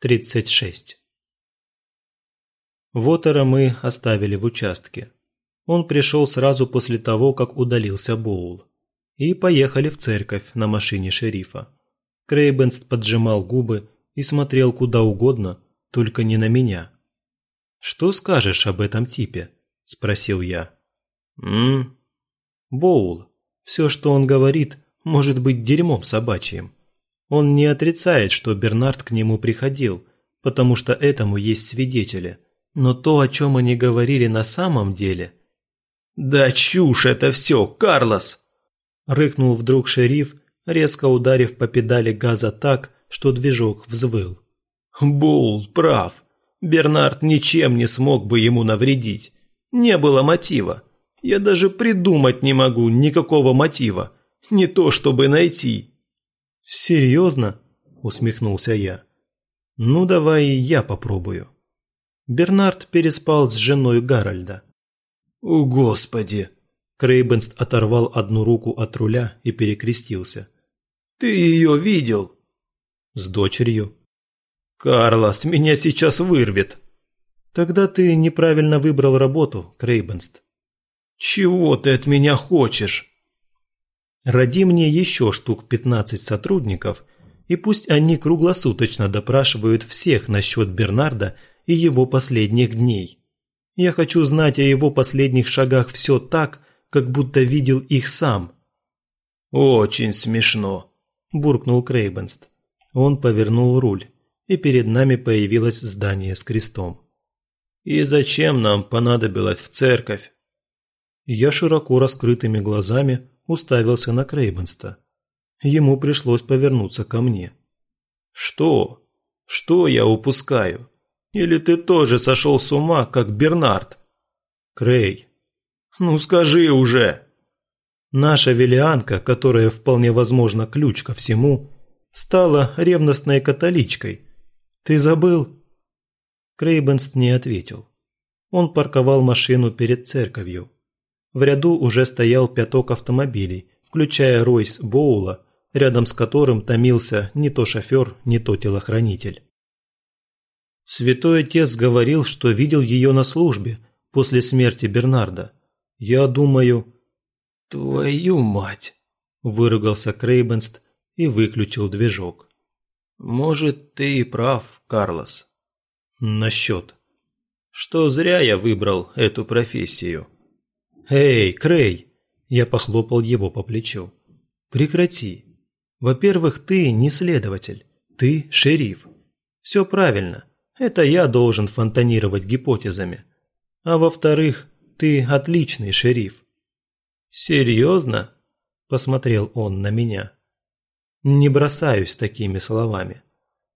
36. Вотера мы оставили в участке. Он пришел сразу после того, как удалился Боул. И поехали в церковь на машине шерифа. Крейбенст поджимал губы и смотрел куда угодно, только не на меня. «Что скажешь об этом типе?» – спросил я. «М?» «Боул. Все, что он говорит, может быть дерьмом собачьим. Он не отрицает, что Бернард к нему приходил, потому что этому есть свидетели. Но то, о чем они говорили на самом деле... «Да чушь это все, Карлос!» Рыкнул вдруг шериф, резко ударив по педали газа так, что движок взвыл. Боул прав. Бернард ничем не смог бы ему навредить. Не было мотива. Я даже придумать не могу никакого мотива. Не то, чтобы найти. «Серьезно?» – усмехнулся я. «Ну, давай я попробую». Бернард переспал с женой Гарольда. «О, Господи!» Крейбенст оторвал одну руку от руля и перекрестился. «Ты ее видел?» «С дочерью». «Карлос, меня сейчас вырвет!» «Тогда ты неправильно выбрал работу, Крейбенст». «Чего ты от меня хочешь?» Роди мне еще штук 15 сотрудников, и пусть они круглосуточно допрашивают всех насчет Бернарда и его последних дней. Я хочу знать о его последних шагах все так, как будто видел их сам». «Очень смешно», – буркнул Крейбенст. Он повернул руль, и перед нами появилось здание с крестом. «И зачем нам понадобилось в церковь?» Я широко раскрытыми глазами уставился на Крейбенста. Ему пришлось повернуться ко мне. «Что? Что я упускаю? Или ты тоже сошел с ума, как Бернард?» «Крей». «Ну скажи уже!» Наша велианка, которая вполне возможно ключ ко всему, стала ревностной католичкой. Ты забыл? Крейбенст не ответил. Он парковал машину перед церковью. В ряду уже стоял пяток автомобилей, включая Ройс Боула, рядом с которым томился не то шофер, не то телохранитель. Святой Отец говорил, что видел ее на службе после смерти Бернарда. Я думаю... «Твою мать!» – выругался Крейбенст и выключил движок. «Может, ты и прав, Карлос». «Насчет?» «Что зря я выбрал эту профессию». «Эй, Крей!» Я похлопал его по плечу. «Прекрати. Во-первых, ты не следователь. Ты шериф. Все правильно. Это я должен фонтанировать гипотезами. А во-вторых, ты отличный шериф». «Серьезно?» – посмотрел он на меня. «Не бросаюсь такими словами.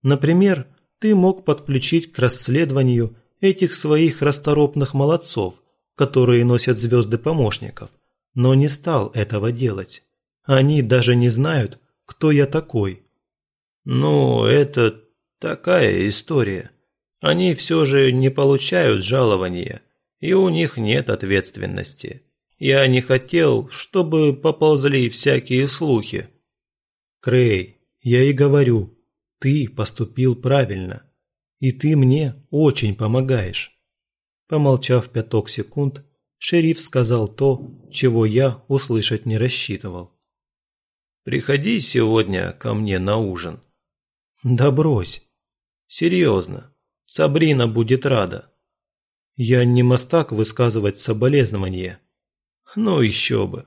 Например, ты мог подключить к расследованию этих своих расторопных молодцов, которые носят звезды помощников, но не стал этого делать. Они даже не знают, кто я такой. Ну, это такая история. Они все же не получают жалования, и у них нет ответственности. Я не хотел, чтобы поползли всякие слухи. Крей, я и говорю, ты поступил правильно, и ты мне очень помогаешь. Помолчав пяток секунд, шериф сказал то, чего я услышать не рассчитывал. «Приходи сегодня ко мне на ужин». «Да брось». «Серьезно. Сабрина будет рада». «Я не мастак высказывать соболезнования». «Ну еще бы.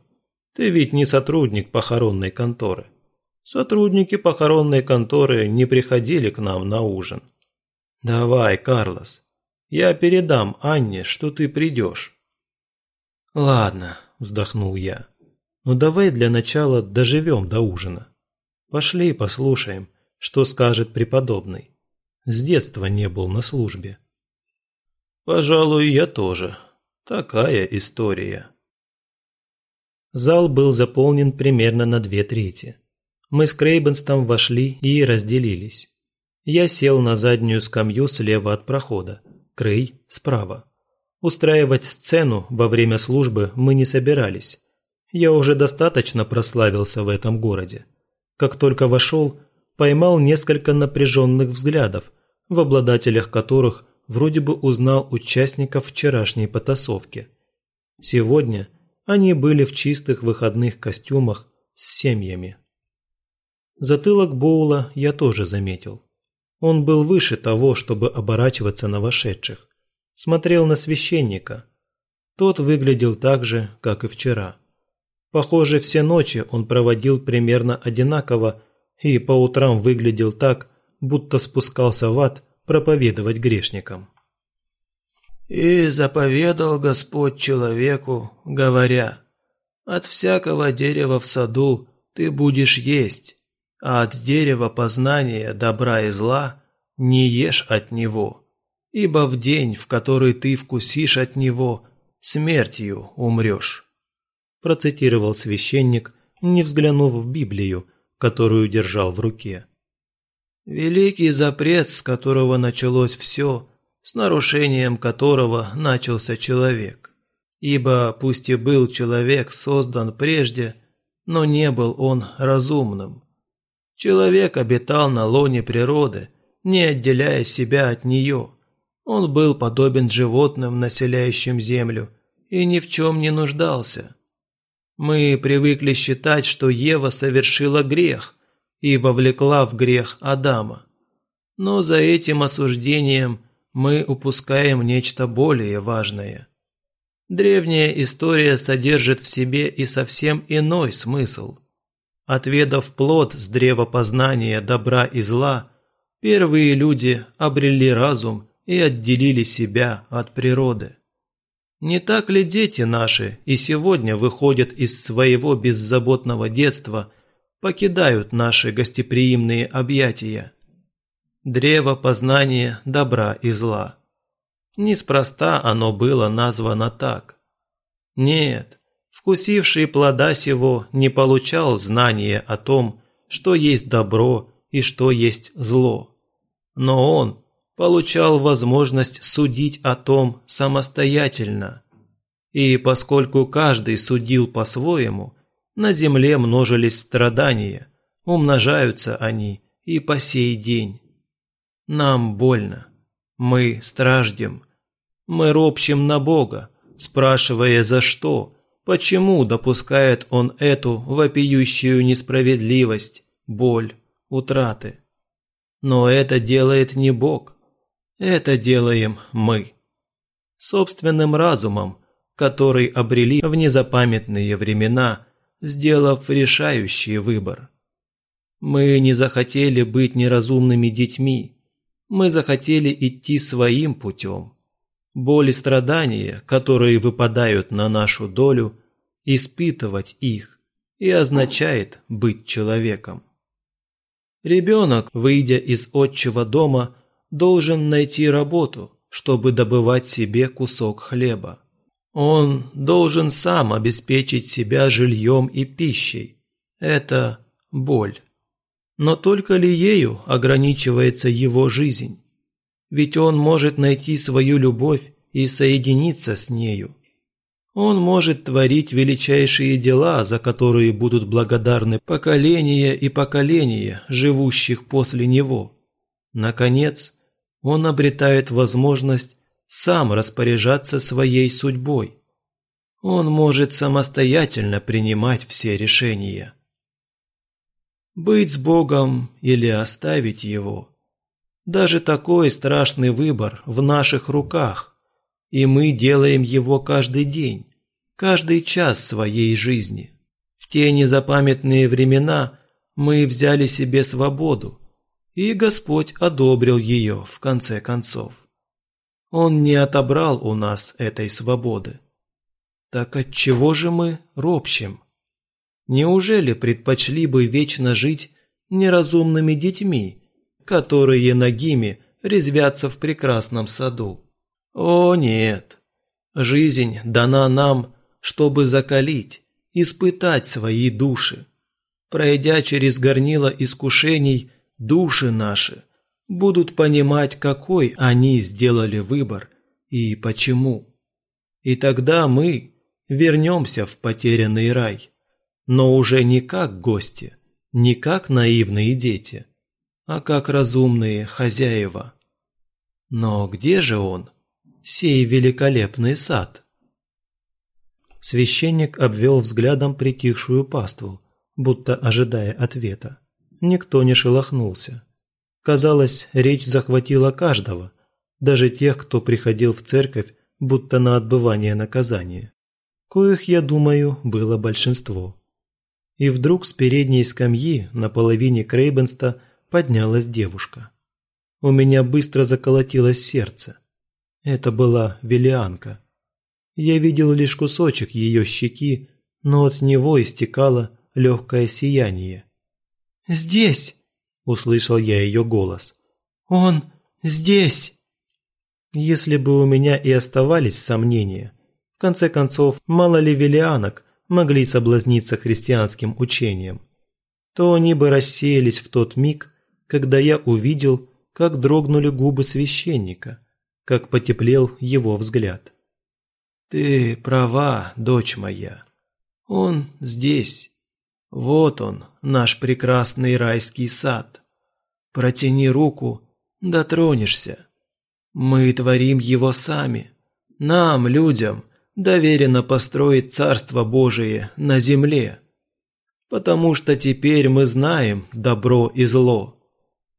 Ты ведь не сотрудник похоронной конторы. Сотрудники похоронной конторы не приходили к нам на ужин. Давай, Карлос, я передам Анне, что ты придешь». «Ладно», – вздохнул я. «Но «Ну давай для начала доживем до ужина. Пошли послушаем, что скажет преподобный. С детства не был на службе». «Пожалуй, я тоже. Такая история». Зал был заполнен примерно на две трети. Мы с Крейбенстом вошли и разделились. Я сел на заднюю скамью слева от прохода, Крей справа. Устраивать сцену во время службы мы не собирались. Я уже достаточно прославился в этом городе. Как только вошел, поймал несколько напряженных взглядов, в обладателях которых вроде бы узнал участников вчерашней потасовки. Сегодня они были в чистых выходных костюмах с семьями. Затылок Боула я тоже заметил. Он был выше того, чтобы оборачиваться на вошедших. Смотрел на священника. Тот выглядел так же, как и вчера. Похоже, все ночи он проводил примерно одинаково и по утрам выглядел так, будто спускался в ад проповедовать грешникам. «И заповедал Господь человеку, говоря, «От всякого дерева в саду ты будешь есть, а от дерева познания добра и зла не ешь от него, ибо в день, в который ты вкусишь от него, смертью умрешь» процитировал священник, не взглянув в Библию, которую держал в руке. «Великий запрет, с которого началось все, с нарушением которого начался человек. Ибо пусть и был человек создан прежде, но не был он разумным. Человек обитал на лоне природы, не отделяя себя от нее. Он был подобен животным, населяющим землю, и ни в чем не нуждался. Мы привыкли считать, что Ева совершила грех и вовлекла в грех Адама. Но за этим осуждением мы упускаем нечто более важное. Древняя история содержит в себе и совсем иной смысл. Отведав плод с древа познания добра и зла, первые люди обрели разум и отделили себя от природы. Не так ли дети наши и сегодня выходят из своего беззаботного детства, покидают наши гостеприимные объятия? Древо познания добра и зла. Неспроста оно было названо так. Нет, вкусивший плода сего не получал знания о том, что есть добро и что есть зло. Но он получал возможность судить о том самостоятельно. И поскольку каждый судил по-своему, на земле множились страдания, умножаются они и по сей день. Нам больно, мы страждем, мы ропщем на Бога, спрашивая за что, почему допускает Он эту вопиющую несправедливость, боль, утраты. Но это делает не Бог, это делаем мы. Собственным разумом, который обрели в незапамятные времена, сделав решающий выбор. Мы не захотели быть неразумными детьми. Мы захотели идти своим путем. Боль и страдания, которые выпадают на нашу долю, испытывать их и означает быть человеком. Ребенок, выйдя из отчего дома, должен найти работу, чтобы добывать себе кусок хлеба. Он должен сам обеспечить себя жильем и пищей. Это боль. Но только ли ею ограничивается его жизнь? Ведь он может найти свою любовь и соединиться с нею. Он может творить величайшие дела, за которые будут благодарны поколения и поколения, живущих после него. Наконец, он обретает возможность сам распоряжаться своей судьбой. Он может самостоятельно принимать все решения. Быть с Богом или оставить Его – даже такой страшный выбор в наших руках, и мы делаем его каждый день, каждый час своей жизни. В те незапамятные времена мы взяли себе свободу, и Господь одобрил ее в конце концов. Он не отобрал у нас этой свободы. Так от чего же мы ропщим? Неужели предпочли бы вечно жить неразумными детьми, которые ногими резвятся в прекрасном саду? О нет! Жизнь дана нам, чтобы закалить, испытать свои души. Пройдя через горнило искушений, души наши будут понимать, какой они сделали выбор и почему. И тогда мы вернемся в потерянный рай, но уже не как гости, не как наивные дети, а как разумные хозяева. Но где же он? Сей великолепный сад. Священник обвел взглядом притихшую паству, будто ожидая ответа. Никто не шелохнулся. Казалось, речь захватила каждого, даже тех, кто приходил в церковь, будто на отбывание наказания. Коих, я думаю, было большинство. И вдруг с передней скамьи на половине Крейбенста поднялась девушка. У меня быстро заколотилось сердце. Это была Велианка. Я видел лишь кусочек ее щеки, но от него истекало легкое сияние. «Здесь!» – услышал я ее голос. «Он здесь!» Если бы у меня и оставались сомнения, в конце концов, мало ли велианок могли соблазниться христианским учением, то они бы рассеялись в тот миг, когда я увидел, как дрогнули губы священника, как потеплел его взгляд. «Ты права, дочь моя. Он здесь. Вот он, наш прекрасный райский сад. Протяни руку, дотронешься. Мы творим его сами. Нам, людям, доверено построить Царство Божие на земле. Потому что теперь мы знаем добро и зло.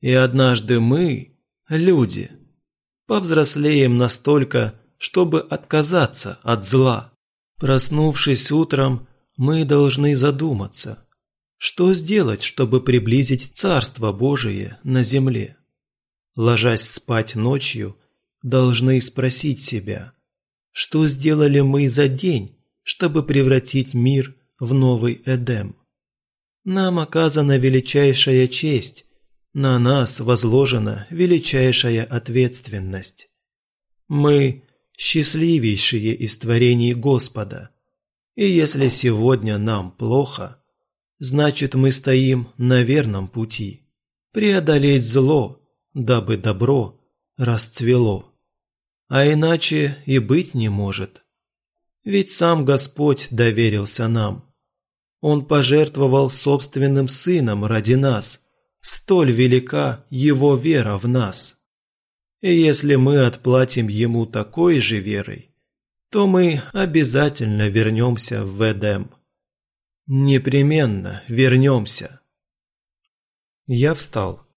И однажды мы, люди, повзрослеем настолько, чтобы отказаться от зла. Проснувшись утром, мы должны задуматься, что сделать, чтобы приблизить Царство Божие на земле. Ложась спать ночью, должны спросить себя, что сделали мы за день, чтобы превратить мир в новый Эдем. Нам оказана величайшая честь, на нас возложена величайшая ответственность. Мы – счастливейшие из творений Господа, и если сегодня нам плохо, значит мы стоим на верном пути – преодолеть зло, дабы добро расцвело. А иначе и быть не может. Ведь сам Господь доверился нам. Он пожертвовал собственным сыном ради нас – столь велика его вера в нас. И если мы отплатим ему такой же верой, то мы обязательно вернемся в Эдем. Непременно вернемся. Я встал.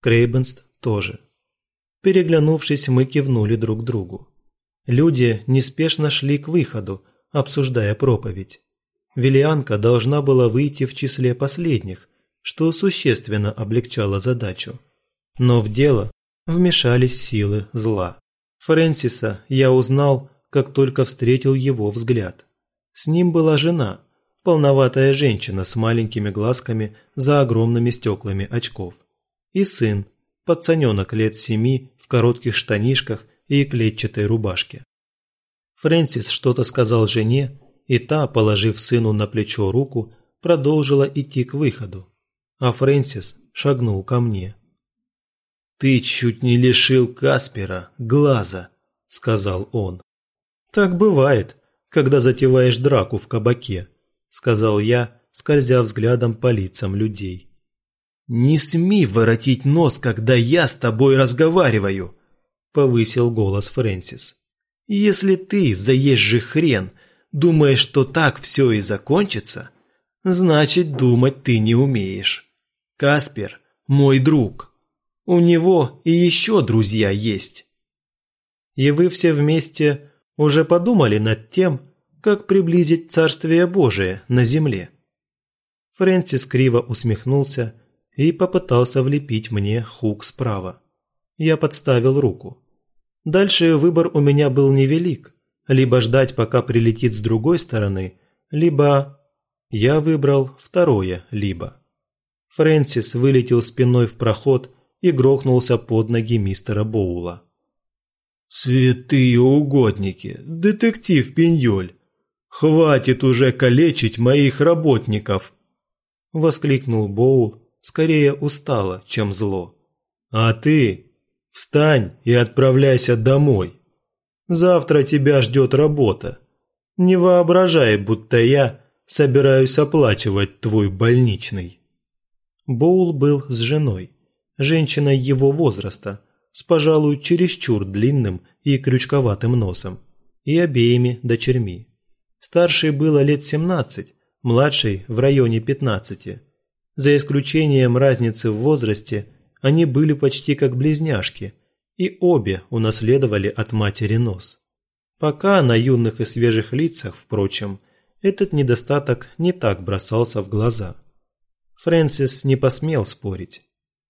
Крейбенст тоже. Переглянувшись, мы кивнули друг другу. Люди неспешно шли к выходу, обсуждая проповедь. Велианка должна была выйти в числе последних, что существенно облегчало задачу. Но в дело вмешались силы зла. Фрэнсиса я узнал, как только встретил его взгляд. С ним была жена, полноватая женщина с маленькими глазками за огромными стеклами очков. И сын, пацаненок лет семи в коротких штанишках и клетчатой рубашке. Фрэнсис что-то сказал жене, и та, положив сыну на плечо руку, продолжила идти к выходу а Фрэнсис шагнул ко мне. «Ты чуть не лишил Каспера глаза», – сказал он. «Так бывает, когда затеваешь драку в кабаке», – сказал я, скользя взглядом по лицам людей. «Не смей воротить нос, когда я с тобой разговариваю», – повысил голос Фрэнсис. «Если ты, заезжий хрен, думаешь, что так все и закончится, значит, думать ты не умеешь». Каспер – мой друг. У него и еще друзья есть. И вы все вместе уже подумали над тем, как приблизить Царствие Божие на земле? Фрэнсис криво усмехнулся и попытался влепить мне хук справа. Я подставил руку. Дальше выбор у меня был невелик. Либо ждать, пока прилетит с другой стороны, либо... Я выбрал второе «либо». Фрэнсис вылетел спиной в проход и грохнулся под ноги мистера Боула. «Святые угодники! Детектив Пиньоль! Хватит уже калечить моих работников!» Воскликнул Боул, скорее устало, чем зло. «А ты встань и отправляйся домой. Завтра тебя ждет работа. Не воображай, будто я собираюсь оплачивать твой больничный». Боул был с женой, женщиной его возраста, с, пожалуй, чересчур длинным и крючковатым носом, и обеими дочерьми. Старшей было лет 17, младшей в районе 15. За исключением разницы в возрасте, они были почти как близняшки, и обе унаследовали от матери нос. Пока на юных и свежих лицах, впрочем, этот недостаток не так бросался в глаза. Фрэнсис не посмел спорить.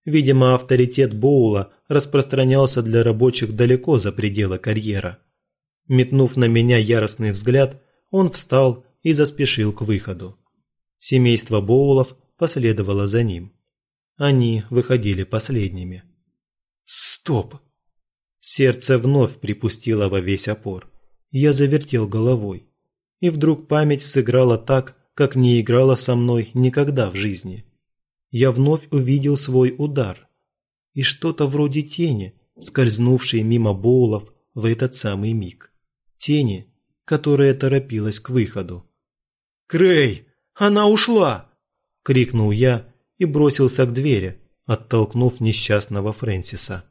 Видимо, авторитет Боула распространялся для рабочих далеко за пределы карьера. Метнув на меня яростный взгляд, он встал и заспешил к выходу. Семейство Боулов последовало за ним. Они выходили последними. Стоп! Сердце вновь припустило во весь опор. Я завертел головой. И вдруг память сыграла так, как не играла со мной никогда в жизни. Я вновь увидел свой удар. И что-то вроде тени, скользнувшей мимо Боулов в этот самый миг. Тени, которая торопилась к выходу. «Крей! Она ушла!» – крикнул я и бросился к двери, оттолкнув несчастного Фрэнсиса.